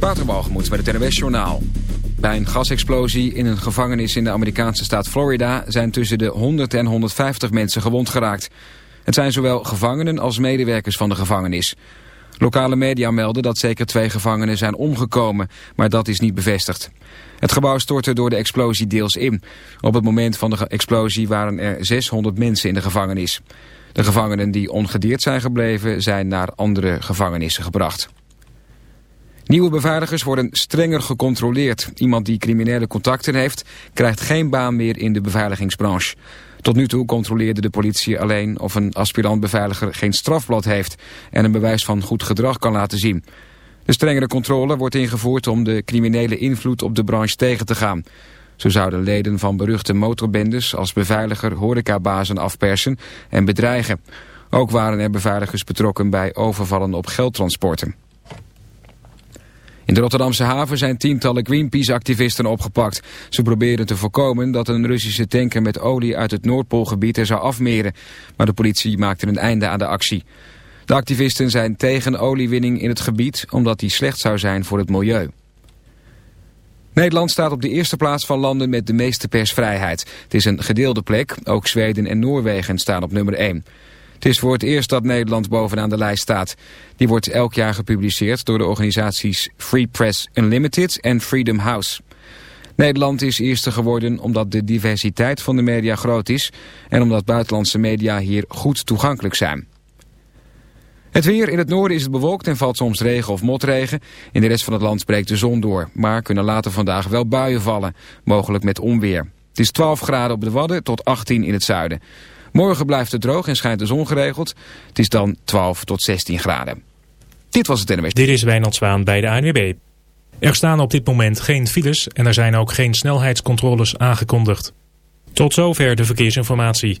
Waterbalgemoed met het NWS Journaal. Bij een gasexplosie in een gevangenis in de Amerikaanse staat Florida... zijn tussen de 100 en 150 mensen gewond geraakt. Het zijn zowel gevangenen als medewerkers van de gevangenis. Lokale media melden dat zeker twee gevangenen zijn omgekomen... maar dat is niet bevestigd. Het gebouw stortte door de explosie deels in. Op het moment van de explosie waren er 600 mensen in de gevangenis. De gevangenen die ongedeerd zijn gebleven zijn naar andere gevangenissen gebracht. Nieuwe beveiligers worden strenger gecontroleerd. Iemand die criminele contacten heeft, krijgt geen baan meer in de beveiligingsbranche. Tot nu toe controleerde de politie alleen of een aspirant-beveiliger geen strafblad heeft... en een bewijs van goed gedrag kan laten zien. De strengere controle wordt ingevoerd om de criminele invloed op de branche tegen te gaan. Zo zouden leden van beruchte motorbendes als beveiliger horecabazen afpersen en bedreigen. Ook waren er beveiligers betrokken bij overvallen op geldtransporten. In de Rotterdamse haven zijn tientallen Greenpeace-activisten opgepakt. Ze proberen te voorkomen dat een Russische tanker met olie uit het Noordpoolgebied er zou afmeren. Maar de politie maakte een einde aan de actie. De activisten zijn tegen oliewinning in het gebied omdat die slecht zou zijn voor het milieu. Nederland staat op de eerste plaats van landen met de meeste persvrijheid. Het is een gedeelde plek, ook Zweden en Noorwegen staan op nummer 1. Het is voor het eerst dat Nederland bovenaan de lijst staat. Die wordt elk jaar gepubliceerd door de organisaties Free Press Unlimited en Freedom House. Nederland is eerste geworden omdat de diversiteit van de media groot is... en omdat buitenlandse media hier goed toegankelijk zijn. Het weer in het noorden is het bewolkt en valt soms regen of motregen. In de rest van het land breekt de zon door, maar kunnen later vandaag wel buien vallen, mogelijk met onweer. Het is 12 graden op de Wadden tot 18 in het zuiden. Morgen blijft het droog en schijnt de zon geregeld. Het is dan 12 tot 16 graden. Dit was het NMS. Dit is Wijnand Zwaan bij de ANWB. Er staan op dit moment geen files en er zijn ook geen snelheidscontroles aangekondigd. Tot zover de verkeersinformatie.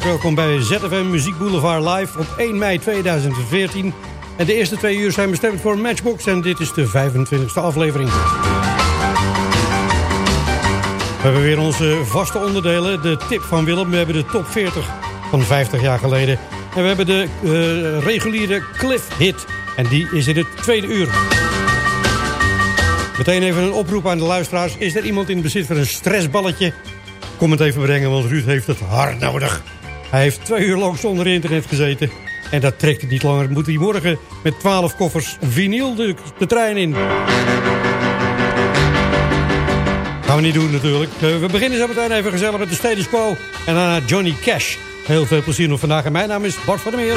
Welkom bij ZFM Muziek Boulevard Live op 1 mei 2014. En de eerste twee uur zijn bestemd voor Matchbox en dit is de 25e aflevering. We hebben weer onze vaste onderdelen, de tip van Willem. We hebben de top 40 van 50 jaar geleden. En we hebben de uh, reguliere Cliff Hit. En die is in het tweede uur. Meteen even een oproep aan de luisteraars. Is er iemand in bezit van een stressballetje? Kom het even brengen, want Ruud heeft het hard nodig. Hij heeft twee uur lang zonder internet gezeten. En dat trekt het niet langer. Moet hij morgen met twaalf koffers vinyl de, trein in. Gaan we niet doen natuurlijk. Eh, we beginnen zo meteen even gezellig met de status quo. En daarna Johnny Cash. Heel veel plezier nog vandaag. En mijn naam is Bart van der Meer.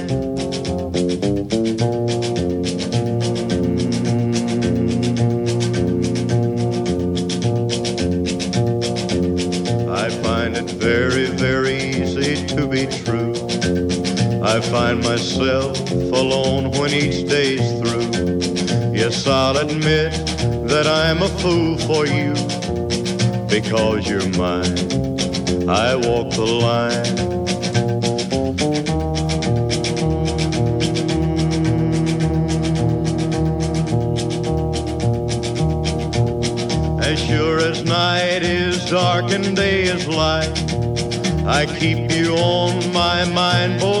I find myself alone when each day's through. Yes, I'll admit that I'm a fool for you because you're mine. I walk the line. As sure as night is dark and day is light, I keep you on my mind both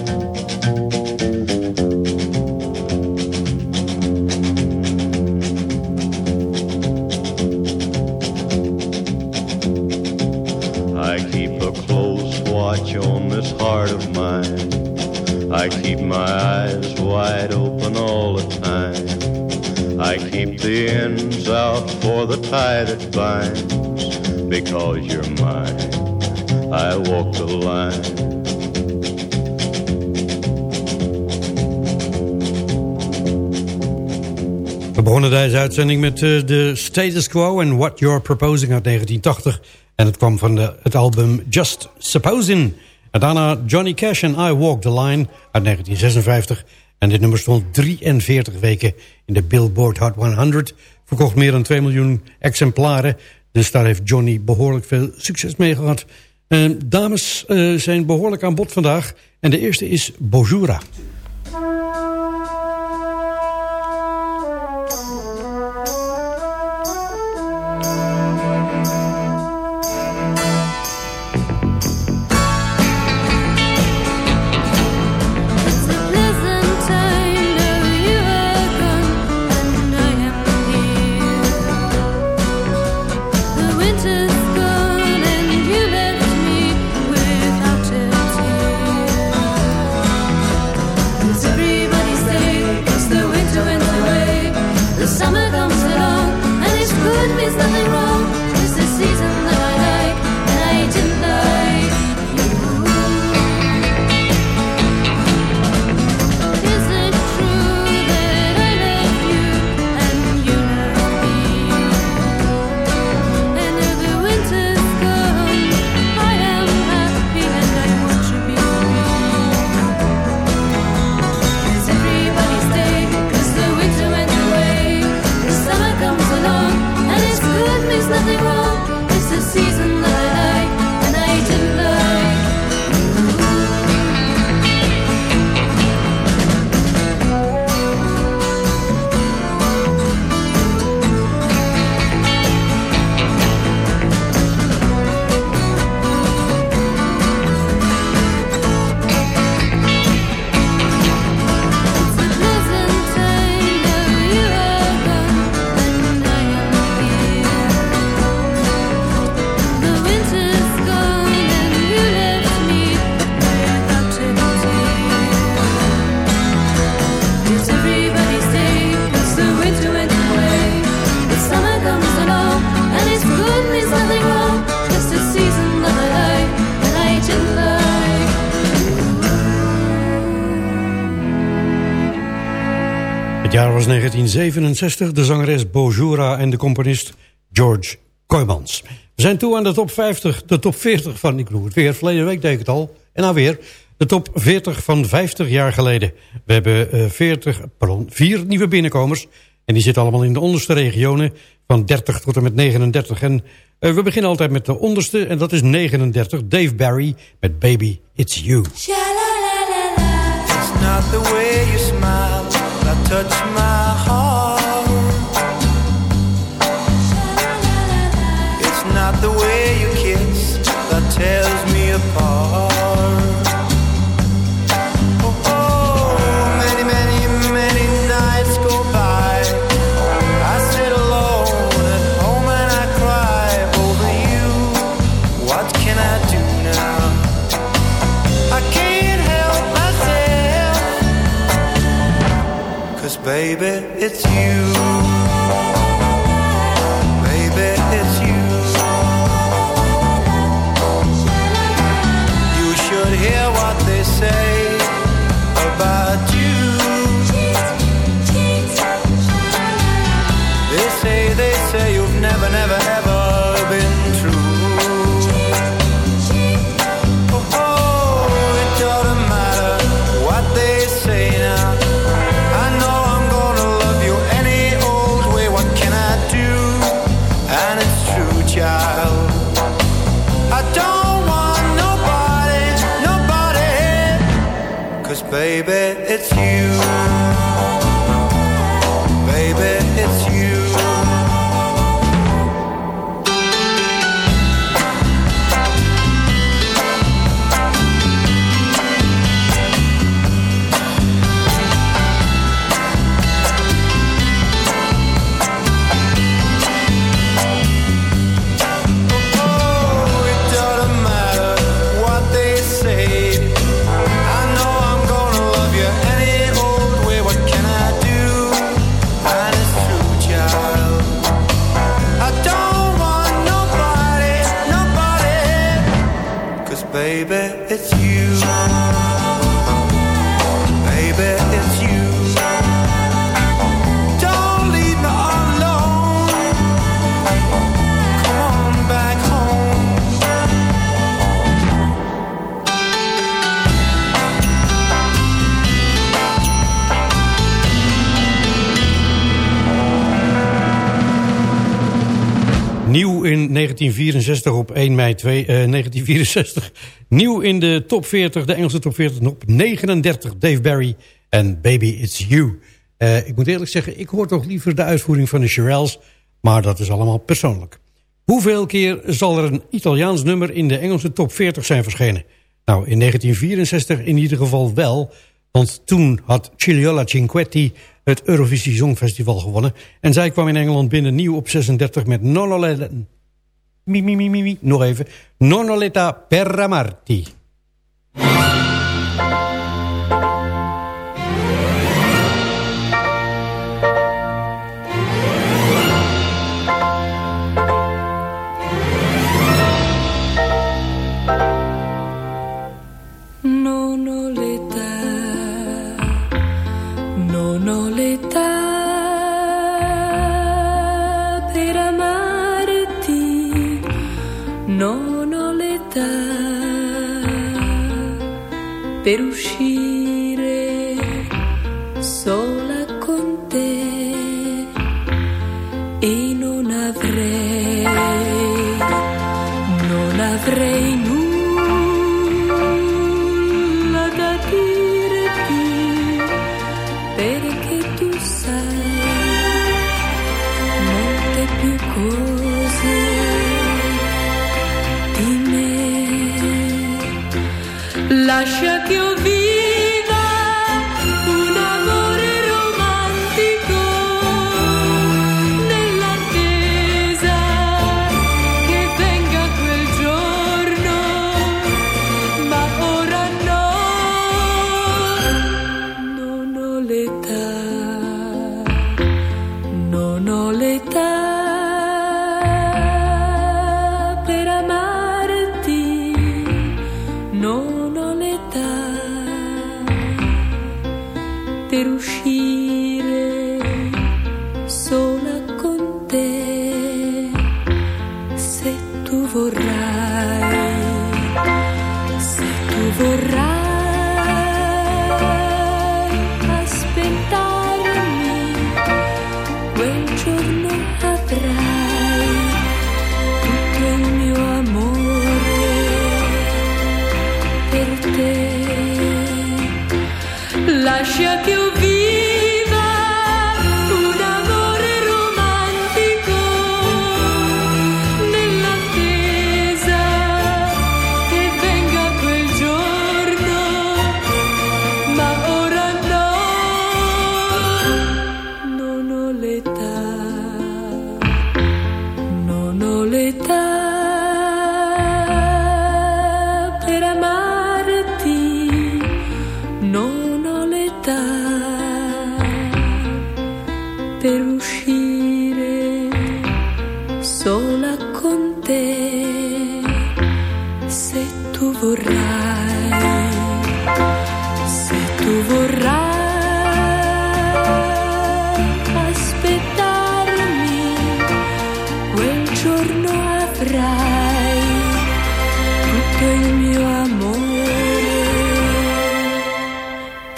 Tie that binds. Because you're mine, I walk the line. We begonnen deze uitzending met eh, de Status Quo en What You're Proposing uit 1980. En het kwam van de, het album Just Supposing. Daarna Johnny Cash en I Walk the Line uit 1956. En dit nummer stond 43 weken in de Billboard Hot 100. Verkocht meer dan 2 miljoen exemplaren. Dus daar heeft Johnny behoorlijk veel succes mee gehad. Eh, dames eh, zijn behoorlijk aan bod vandaag. En de eerste is Bojura. 1967, de zangeres Bojura en de componist George Koymans. We zijn toe aan de top 50, de top 40 van, ik noem het weer, verleden week deed ik het al, en nou weer, de top 40 van 50 jaar geleden. We hebben eh, 40, pardon, vier nieuwe binnenkomers en die zitten allemaal in de onderste regionen van 30 tot en met 39. En eh, we beginnen altijd met de onderste en dat is 39, Dave Barry met Baby It's You. It's not the way you smile that touch my it's you. In 1964 op 1 mei 2, eh, 1964. Nieuw in de top 40, de Engelse top 40 op 39. Dave Barry en Baby It's You. Eh, ik moet eerlijk zeggen, ik hoor toch liever de uitvoering van de Shirelles. Maar dat is allemaal persoonlijk. Hoeveel keer zal er een Italiaans nummer in de Engelse top 40 zijn verschenen? Nou, in 1964 in ieder geval wel. Want toen had Ciliola Cinquetti het Eurovisie Songfestival gewonnen. En zij kwam in Engeland binnen nieuw op 36 met Nonoleta... Mi, mi, mi, mi, mi, nog even. Nonoleta per perushi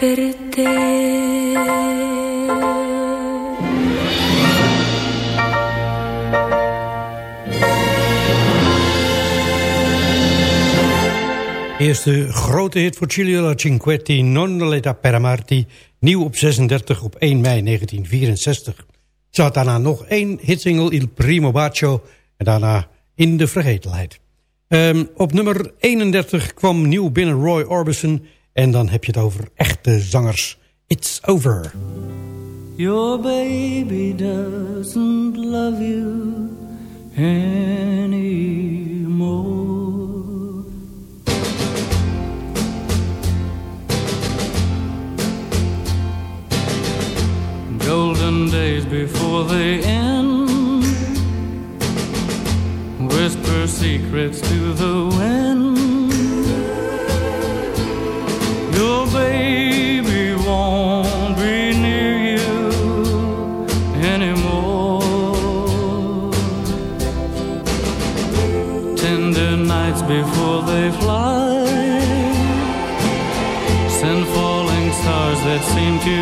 per te Eerste grote hit voor Ciliola Cinquetti, Non per amarti, nieuw op 36 op 1 mei 1964. Ze had daarna nog één hitsingle, Il Primo Bacio, en daarna In de Vergetelheid. Ehm, op nummer 31 kwam nieuw binnen Roy Orbison, en dan heb je het over echte zangers. It's Over. Your baby doesn't love you anymore. Golden days before they end. Whisper secrets to the wind. Baby won't be near you anymore. Tender nights before they fly. Send falling stars that seem to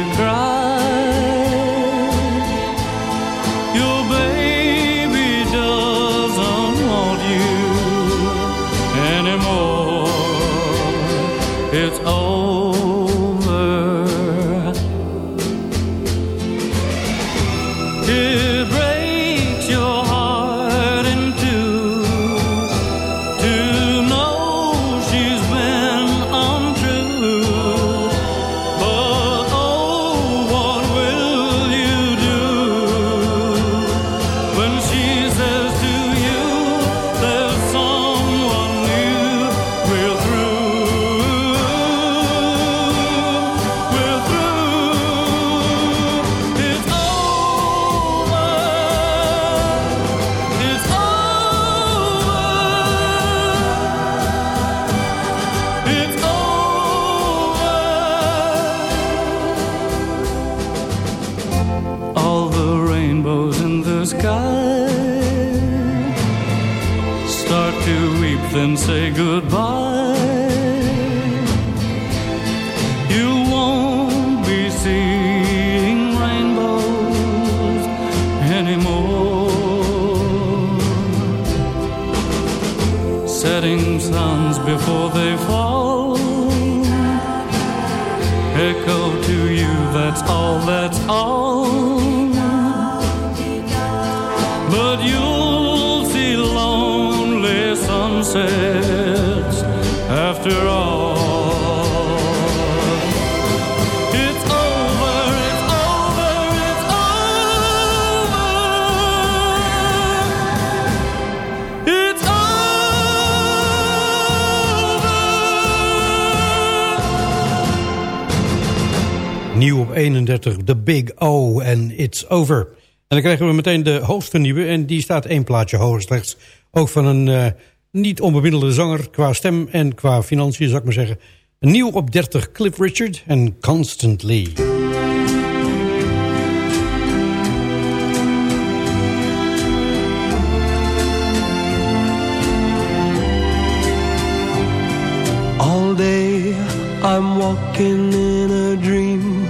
31, The Big O en It's Over. En dan krijgen we meteen de hoogste nieuwe en die staat één plaatje hoger slechts. Ook van een eh, niet onbemiddelde zanger qua stem en qua financiën, zou ik maar zeggen. Nieuw op 30, Cliff Richard en Constantly. All day I'm walking in a dream.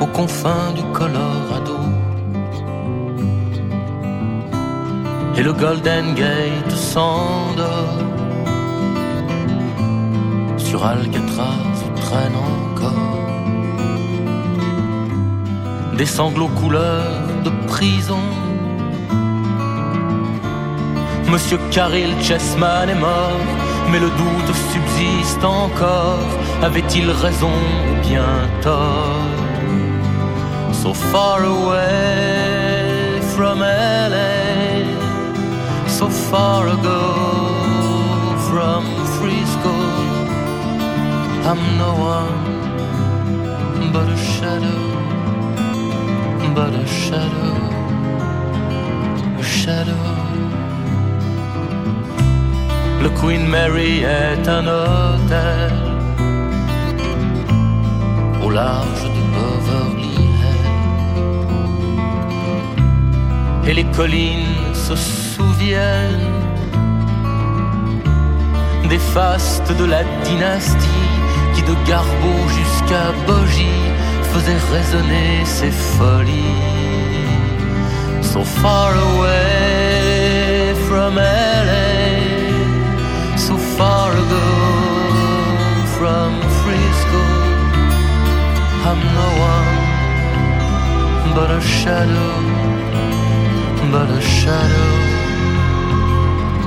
Aux confins du Colorado. Et le Golden Gate s'endort sur Alcatraz traîne encore des sanglots couleur de prison. Monsieur Caril Chessman est mort, mais le doute subsiste encore. Avait-il raison ou bien tort? So far away from LA, so far ago from Frisco. I'm no one but a shadow, but a shadow, a shadow. Le Queen Mary est un hôtel large. Et les collines se souviennent des fastes de la dynastie qui de Garbo jusqu'à Bogie faisait résonner ses folies. So far away from LA, I'm no one but a shadow, but a shadow,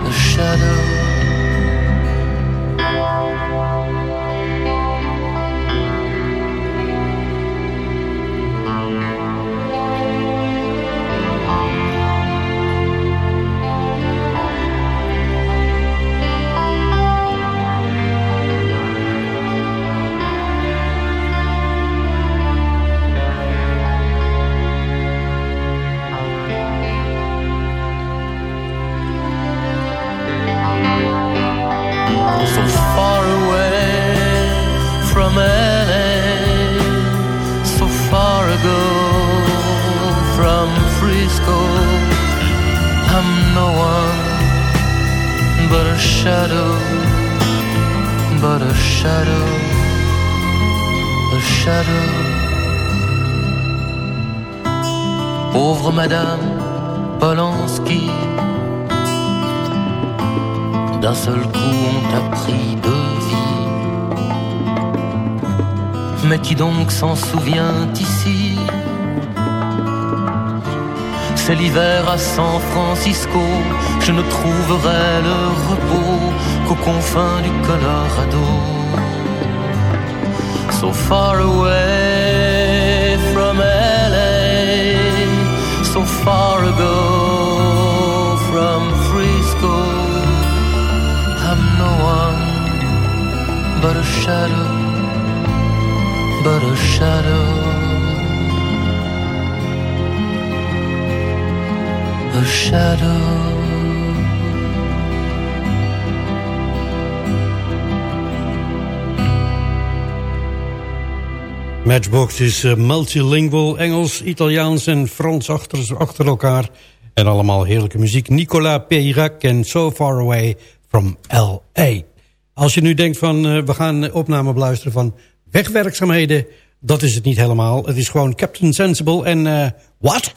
a shadow. Shadow, but a shadow, a shadow. Pauvre Madame Polanski. D'un seul coup on t'a pris de vie Mais qui donc s'en souvient ici? C'est l'hiver à San Francisco, je ne trouverai le repos qu'aux confins du Colorado. So far away from LA, so far ago from Frisco. I'm no one but a shadow, but a shadow. A shadow. Matchbox is eh, multilingual, Engels, Italiaans en Frans achter, achter elkaar. En allemaal heerlijke muziek. Nicolas Peyrac en So Far Away from L.A. Als je nu denkt van, eh, we gaan opname beluisteren van wegwerkzaamheden... dat is het niet helemaal. Het is gewoon Captain Sensible en... eh what?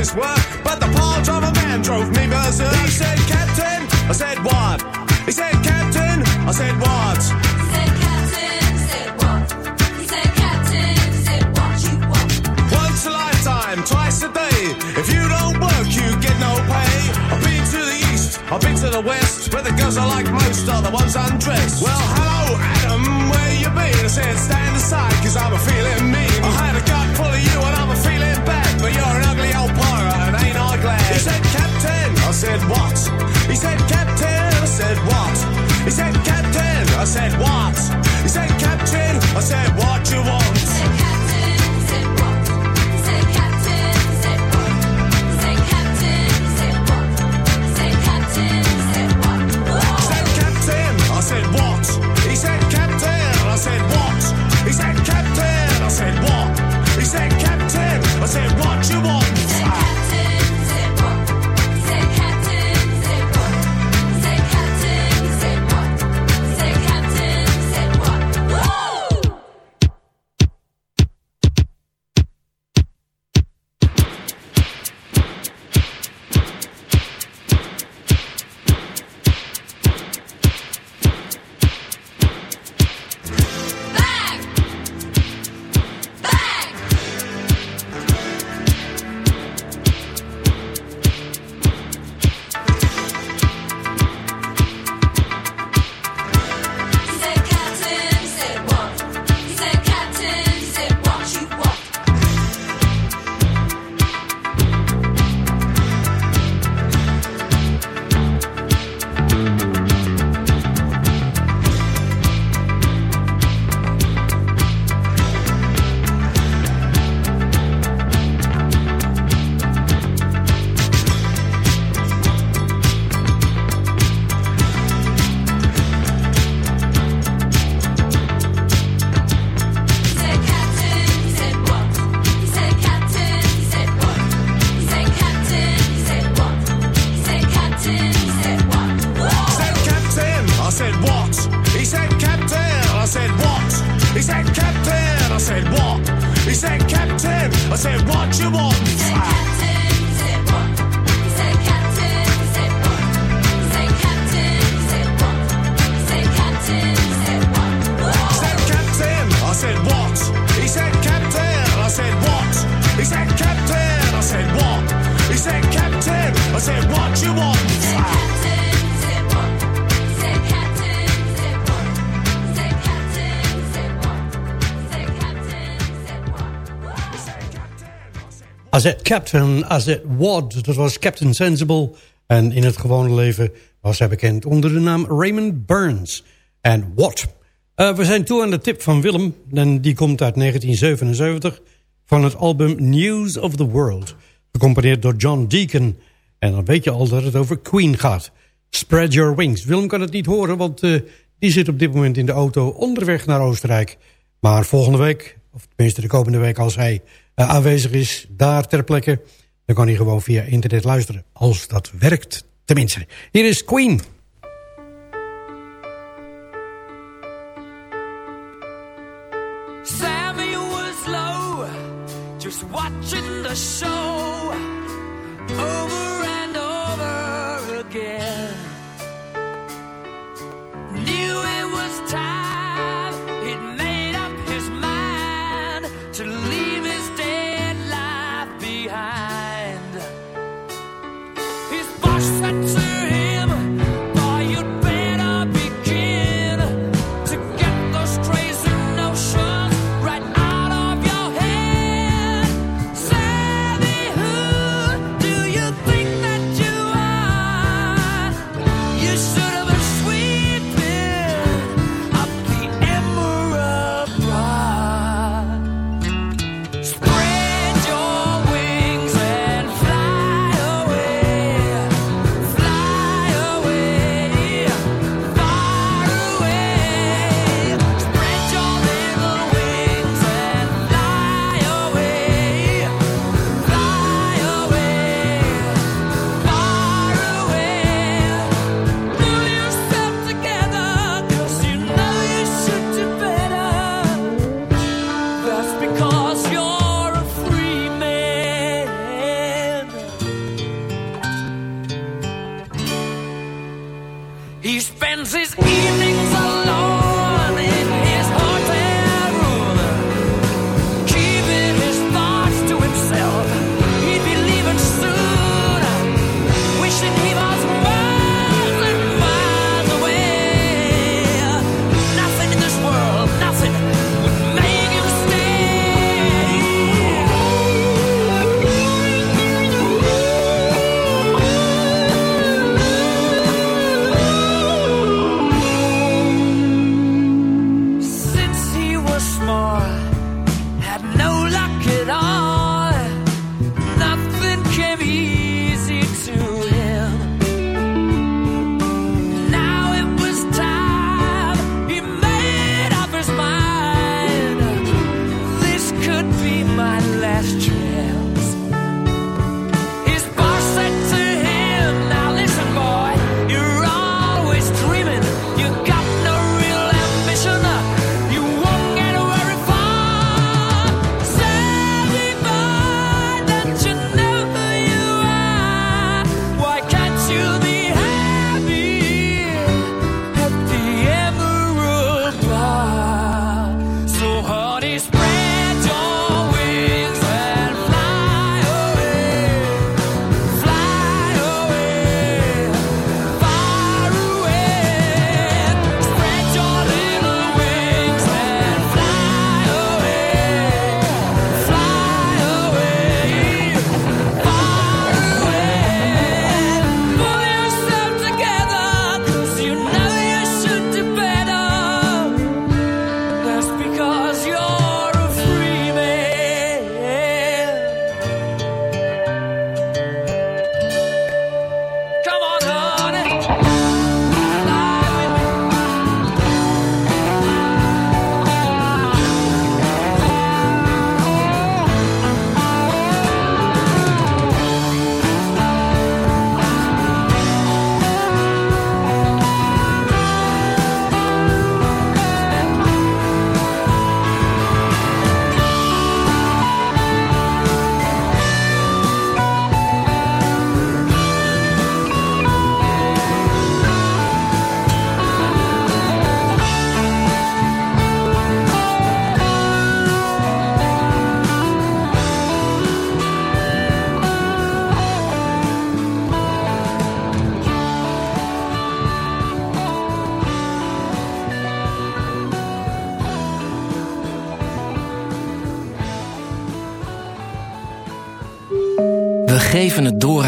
His work. But the of a man drove me berserk. He said, Captain. I said, what? He said, Captain. I said, what? He said, Captain, said what? He said, Captain, said what you want. Once a lifetime, twice a day. If you don't work, you get no pay. I've been to the east, I've been to the west, where the girls I like most are the ones undressed. Well, hello, Adam, where you been? I said, stand aside, cause I'm a feeling mean. I had a gut full of you and I'm a feeling said, What? He said, Captain. I said, What? He said, Captain. I said, What? He said, Captain. I said, What you want? Said, Captain. Said, what? Said, Captain. Said, What? Said, Captain. Said, What? Said, Captain. I said, What? He said, Captain. I said, What? He said, Captain. I said, What? He said, Captain. I said, What you want? Captain as it was. Dus dat was Captain Sensible. En in het gewone leven was hij bekend onder de naam Raymond Burns. En What? Eh, we zijn toe aan de tip van Willem. En die komt uit 1977 van het album News of the World. Gecomponeerd door John Deacon. En dan weet je al dat het over Queen gaat. Spread Your Wings. Willem kan het niet horen, want eh, die zit op dit moment in de auto onderweg naar Oostenrijk. Maar volgende week, of tenminste de komende week als hij eh, aanwezig is daar ter plekke. Dan kan hij gewoon via internet luisteren. Als dat werkt, tenminste. Hier is Queen. Sammy was low, just watching the show.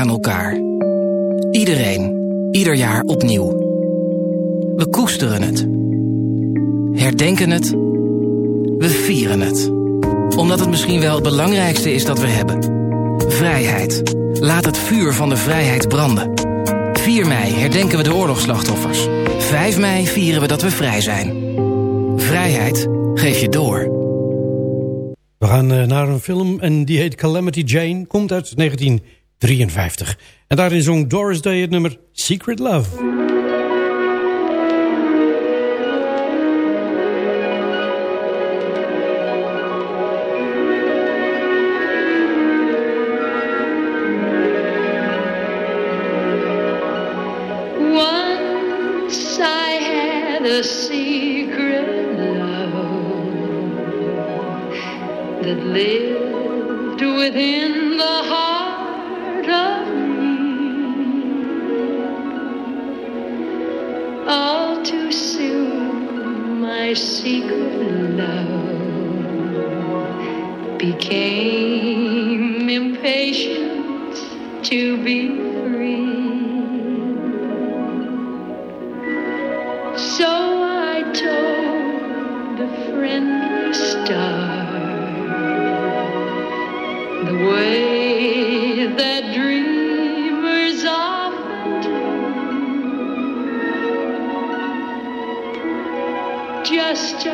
Aan elkaar. Iedereen, ieder jaar opnieuw. We koesteren het. Herdenken het. We vieren het. Omdat het misschien wel het belangrijkste is dat we hebben. Vrijheid. Laat het vuur van de vrijheid branden. 4 mei herdenken we de oorlogsslachtoffers. 5 mei vieren we dat we vrij zijn. Vrijheid geef je door. We gaan eh, naar een film en die heet Calamity Jane. Komt uit 1953. En daarin zong Doris Day het nummer Secret Love. So I told the friendly star the way that dreamers often do. Just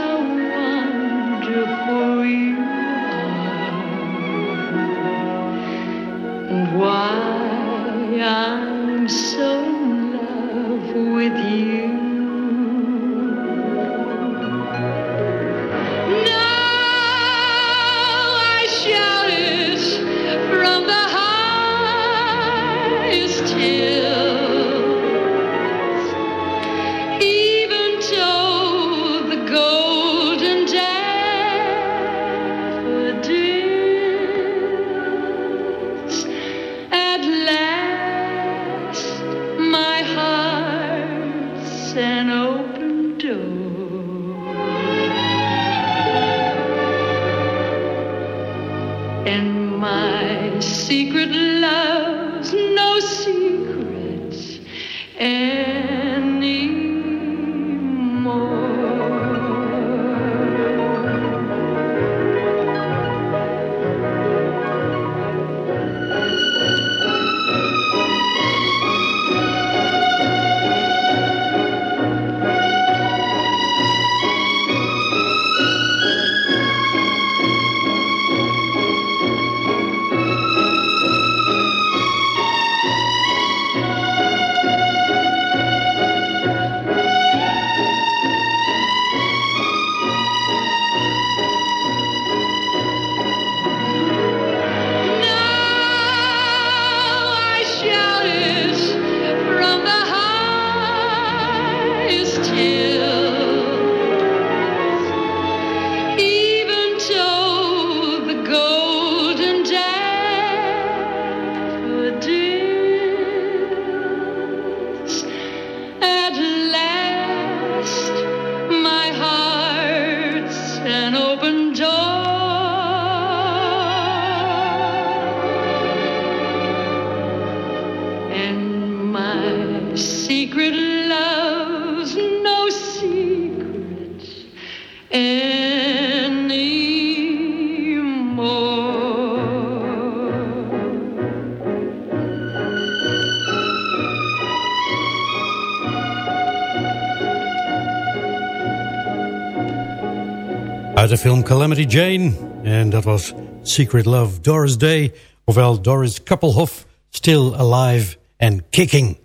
Uit de film Calamity Jane. En dat was Secret Love Doris Day. Ofwel Doris Kappelhoff, Still Alive and Kicking.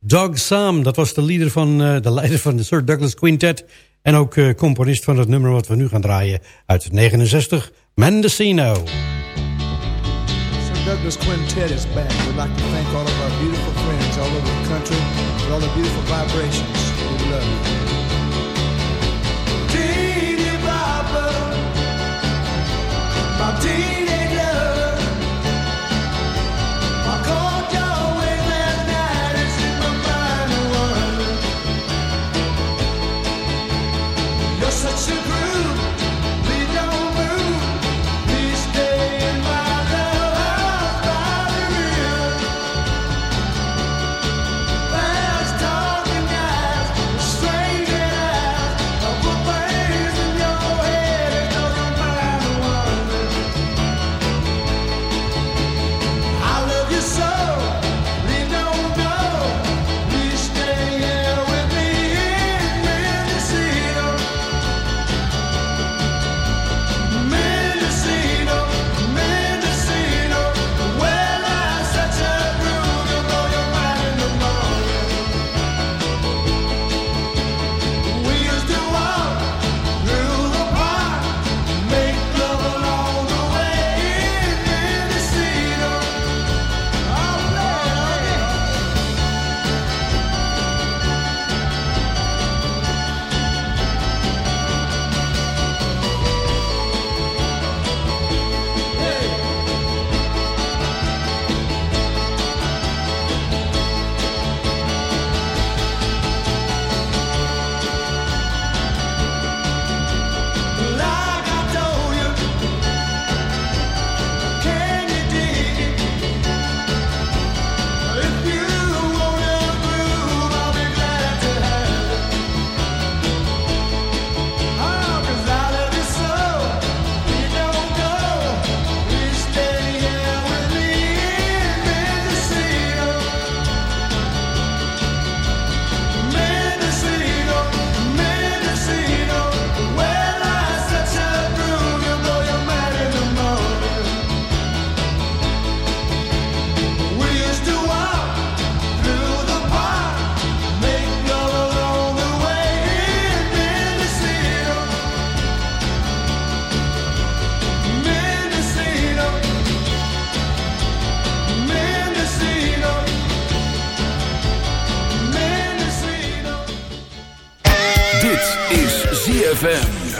Doug Sam, dat was de, leader van, eh, de leider van de Sir Douglas Quintet. En ook eh, componist van het nummer wat we nu gaan draaien. Uit 69, Mendocino. Sir Douglas Quintet is back. We'd like to thank all of our beautiful friends all over the country for all the beautiful vibrations. We love you. me. ZFM.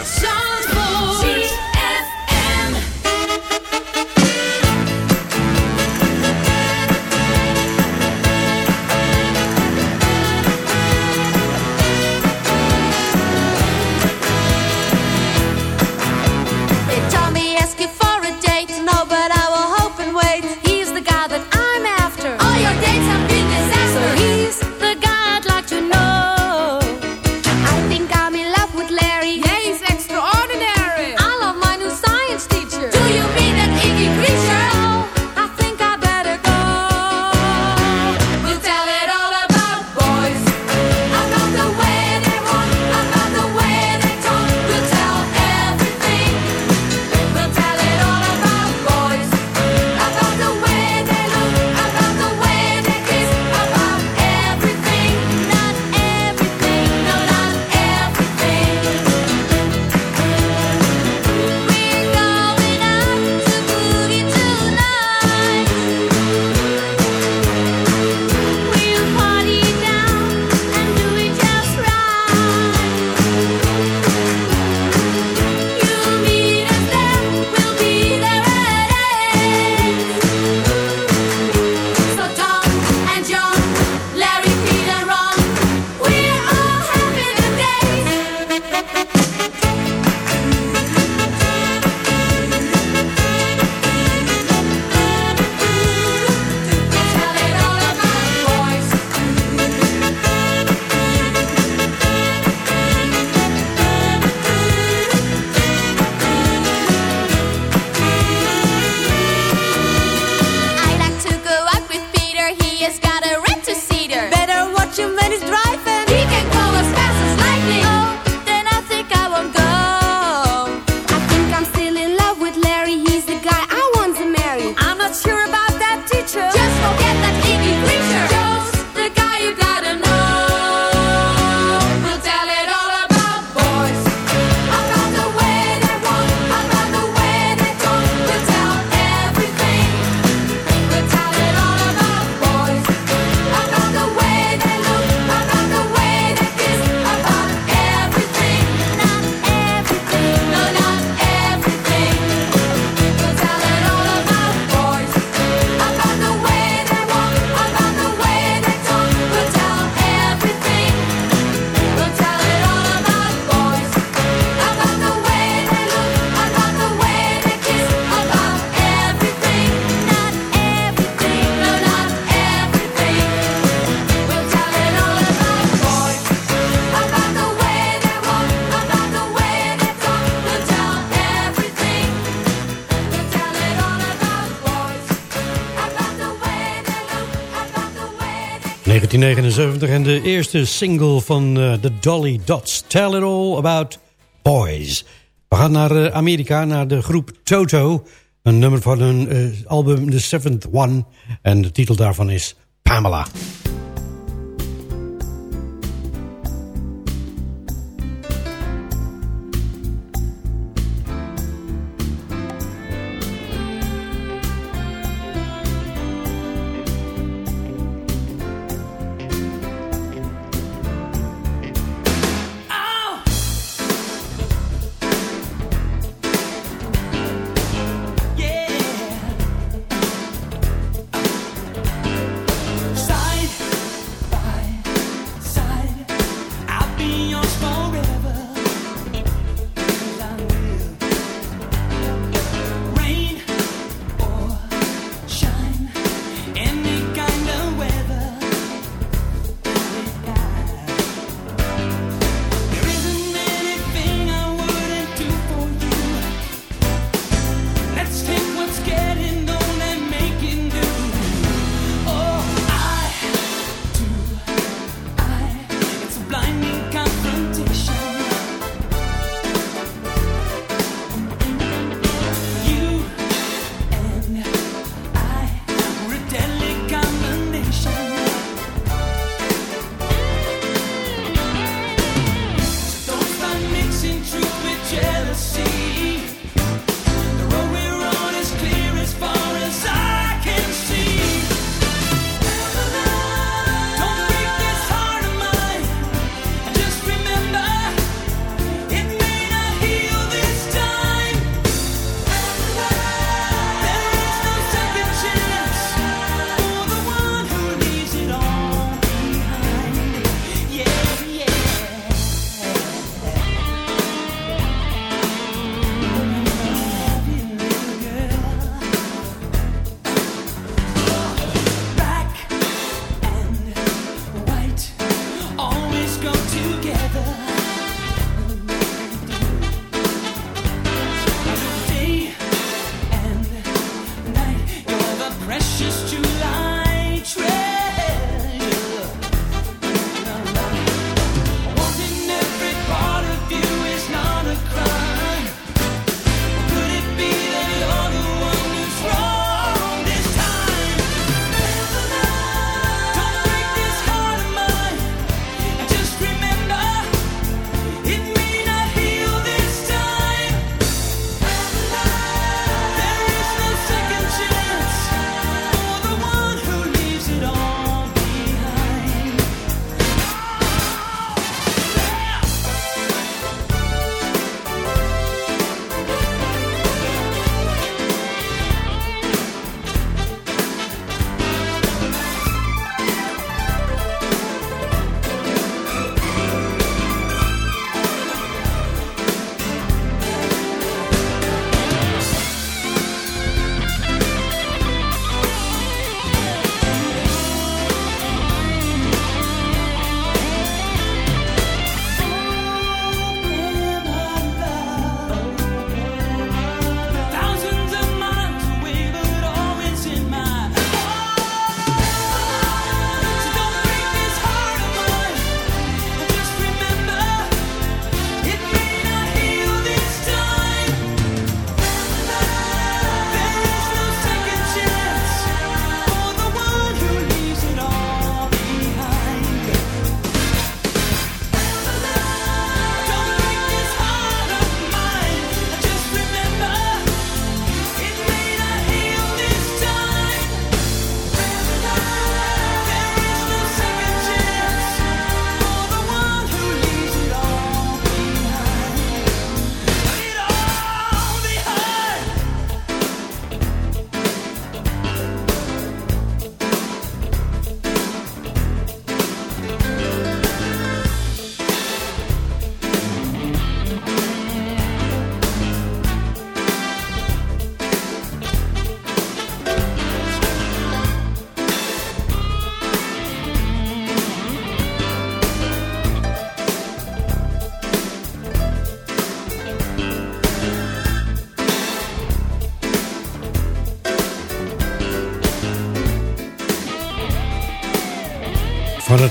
1979 en de eerste single van eh, The Dollydots, Dolly Dots. Tell It All About Boys. We gaan naar eh, Amerika, naar de groep Toto. Een nummer van hun eh, album The Seventh One. En de titel daarvan is Pamela.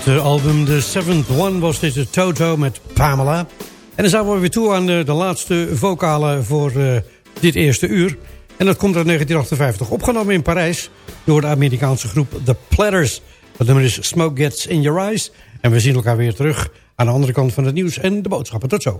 Het eh, album The Seventh One was dit de Toto met Pamela. En dan zijn we weer toe aan de, de laatste vocalen voor eh, dit eerste uur. En dat komt uit 1958. Opgenomen in Parijs door de Amerikaanse groep The Platters. Het nummer is Smoke Gets In Your Eyes. En we zien elkaar weer terug aan de andere kant van het nieuws en de boodschappen. Tot zo.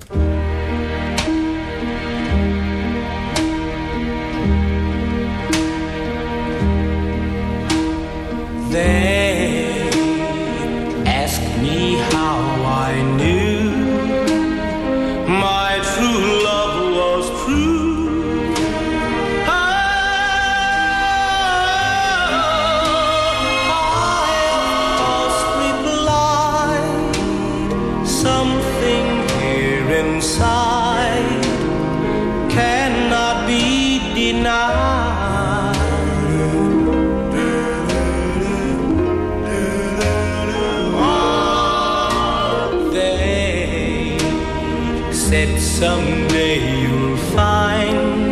Said someday you'll find